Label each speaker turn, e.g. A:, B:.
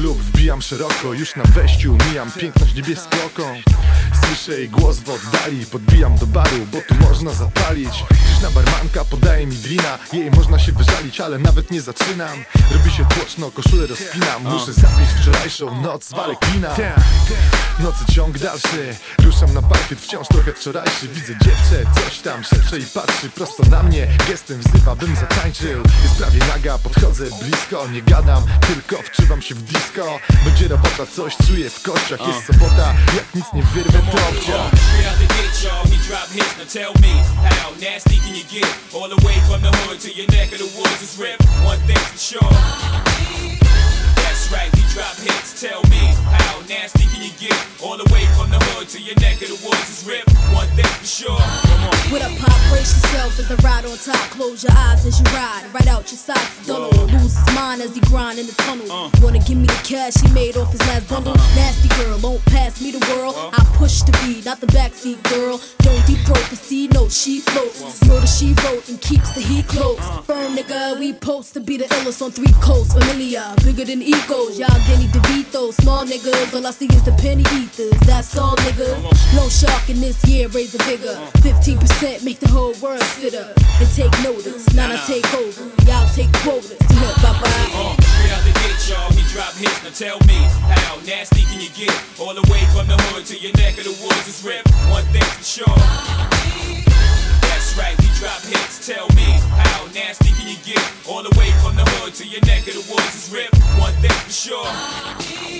A: klub wbijam szeroko Już na wejściu mijam piękność niebieskooką Słyszę jej głos w oddali Podbijam do baru, bo tu można zapalić. Grzeczna barmanka podaje mi drina Jej można się wyżalić, ale nawet nie zaczynam. Robi się tłoczno, koszulę rozpinam Muszę zapić wczorajszą noc, walę klina. Nocy ciąg dalszy Ruszam na parkiet, wciąż trochę wczorajszy. Widzę dziewczę, coś tam szepcze i patrzy Prosto na mnie, gestem wzywa, bym zatańczył. Jest prawie naga, podchodzę blisko Nie gadam, tylko wczuwam się w disco Będzie robota, coś czuję w kościach Jest sobota, jak nic nie wyrwę to obciach
B: tell me, how nasty can you get? All the way from the hood to your neck of the woods is ripped. One thing's for sure. That's right, he drop hits. Tell me, how nasty can you get? All the way from the hood to your neck of the woods is ripped. One thing for sure. Come on.
C: With a pop, yourself as I ride on top. Close your eyes as you ride, right out your socks. Don't lose his mind as he grind in the tunnel. Uh. Wanna give me the cash he made off his last bundle? Uh-huh. Nasty girl, won't pass me the world. I push the beat, not the backseat girl. Don't throat the C note, she floats. Murder she wrote and keeps the heat close. Firm nigga, we post to be the illest on three coasts. Familiar, bigger than egos. Y'all Danny DeVito, small niggas. All I see is the penny ethers. That's all niggas. No shark in this year, raise the bigger. 15% make the whole world sit up and take notice. Now I take over. Y'all take quotas. Bye bye.
B: Hits. Now tell me, how nasty can you get? All the way from the hood to your neck of the woods is ripped. One thing's for sure. That's right, he drop hits. Tell me, how nasty can you get? All the way from the hood to your neck of the woods is ripped. One thing for sure.